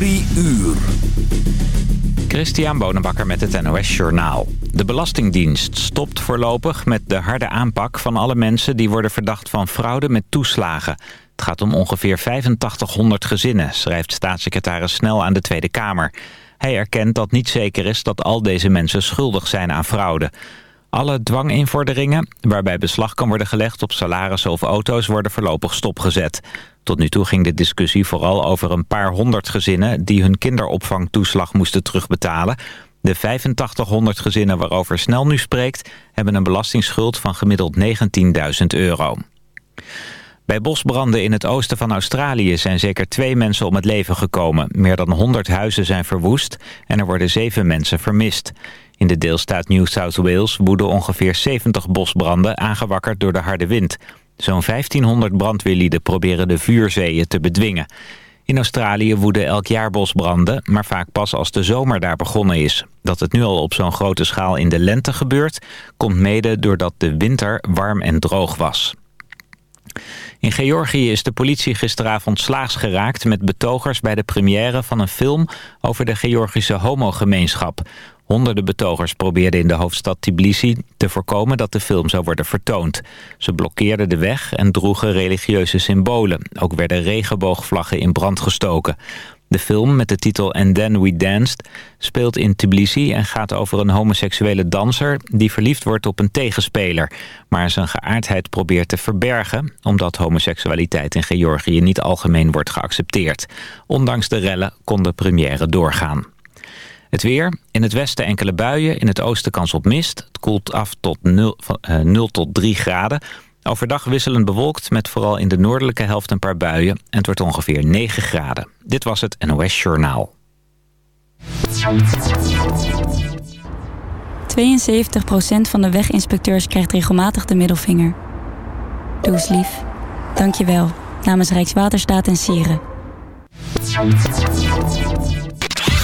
Drie uur. Christian Bonenbakker met het NOS Journaal. De Belastingdienst stopt voorlopig met de harde aanpak van alle mensen... die worden verdacht van fraude met toeslagen. Het gaat om ongeveer 8500 gezinnen, schrijft staatssecretaris Snel aan de Tweede Kamer. Hij erkent dat niet zeker is dat al deze mensen schuldig zijn aan fraude. Alle dwanginvorderingen, waarbij beslag kan worden gelegd op salarissen of auto's, worden voorlopig stopgezet. Tot nu toe ging de discussie vooral over een paar honderd gezinnen die hun kinderopvangtoeslag moesten terugbetalen. De 8500 gezinnen waarover Snel nu spreekt, hebben een belastingsschuld van gemiddeld 19.000 euro. Bij bosbranden in het oosten van Australië zijn zeker twee mensen om het leven gekomen. Meer dan 100 huizen zijn verwoest en er worden zeven mensen vermist. In de deelstaat New South Wales woeden ongeveer 70 bosbranden aangewakkerd door de harde wind. Zo'n 1500 brandweerlieden proberen de vuurzeeën te bedwingen. In Australië woeden elk jaar bosbranden, maar vaak pas als de zomer daar begonnen is. Dat het nu al op zo'n grote schaal in de lente gebeurt... komt mede doordat de winter warm en droog was. In Georgië is de politie gisteravond slaags geraakt met betogers bij de première van een film over de Georgische homogemeenschap. Honderden betogers probeerden in de hoofdstad Tbilisi te voorkomen dat de film zou worden vertoond. Ze blokkeerden de weg en droegen religieuze symbolen. Ook werden regenboogvlaggen in brand gestoken. De film met de titel And Then We Danced speelt in Tbilisi en gaat over een homoseksuele danser die verliefd wordt op een tegenspeler, maar zijn geaardheid probeert te verbergen omdat homoseksualiteit in Georgië niet algemeen wordt geaccepteerd. Ondanks de rellen kon de première doorgaan. Het weer. In het westen enkele buien. In het oosten kans op mist. Het koelt af tot 0, uh, 0 tot 3 graden. Overdag wisselend bewolkt met vooral in de noordelijke helft een paar buien. En het wordt ongeveer 9 graden. Dit was het NOS Journaal. 72% van de weginspecteurs krijgt regelmatig de middelvinger. Doe eens lief. Dank je wel. Namens Rijkswaterstaat en Sieren.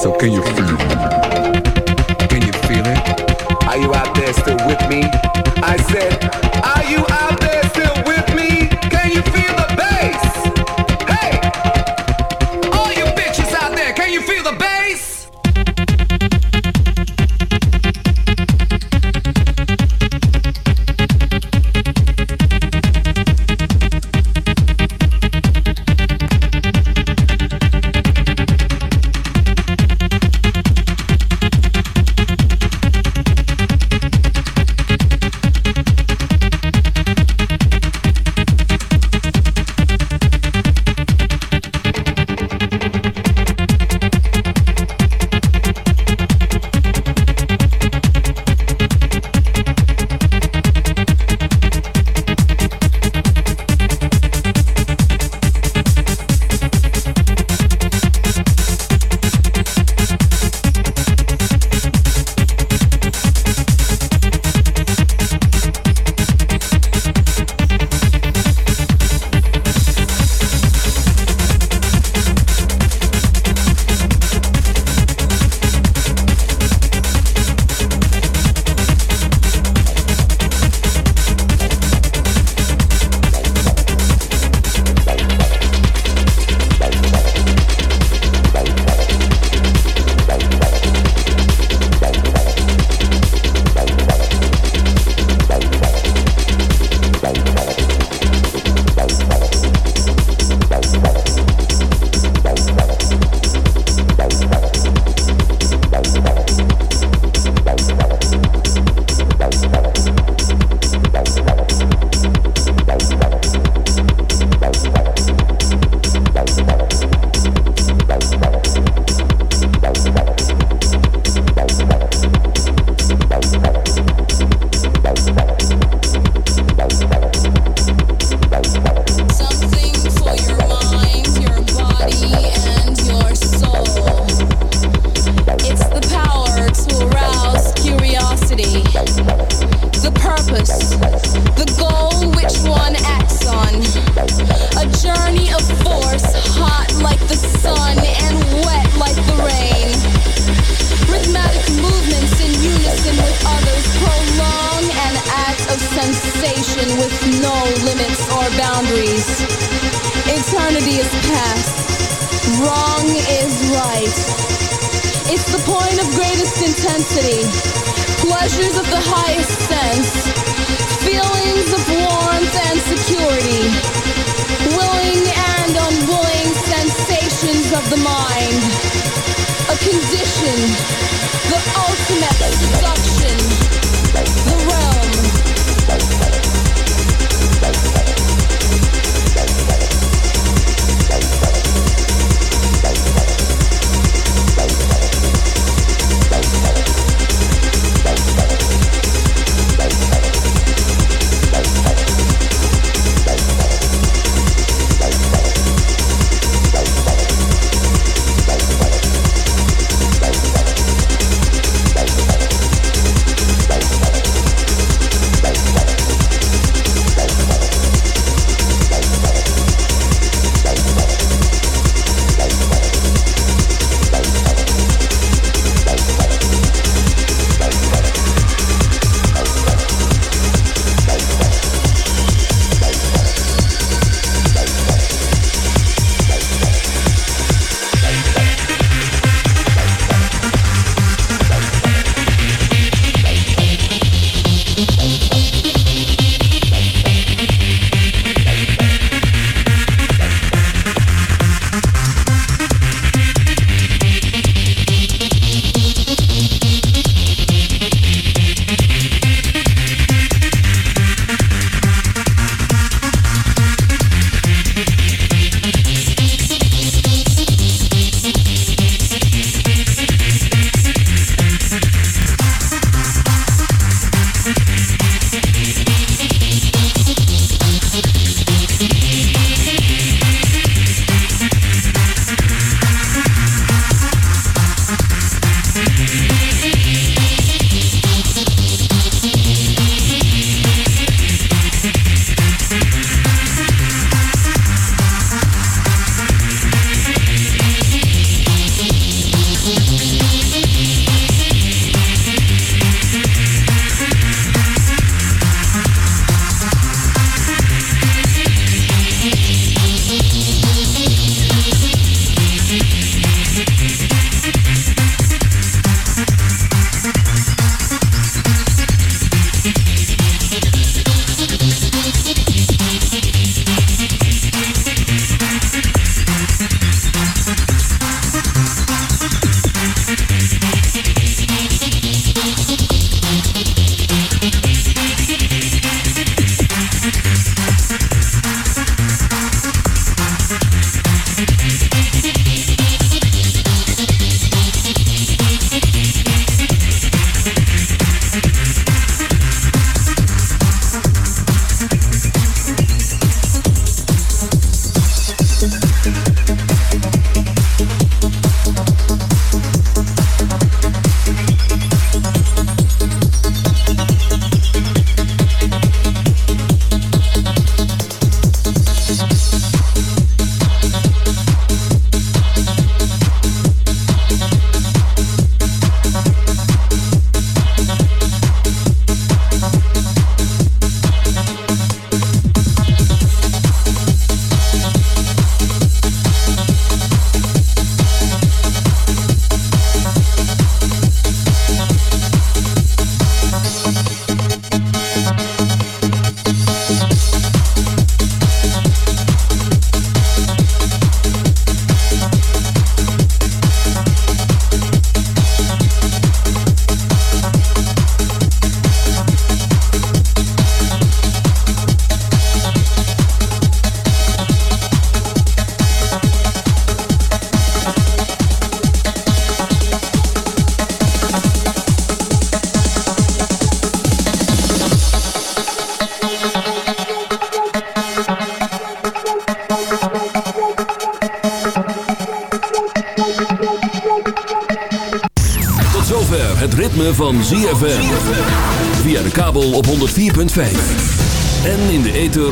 So can you feel it? Can you feel it? Are you out there still with me?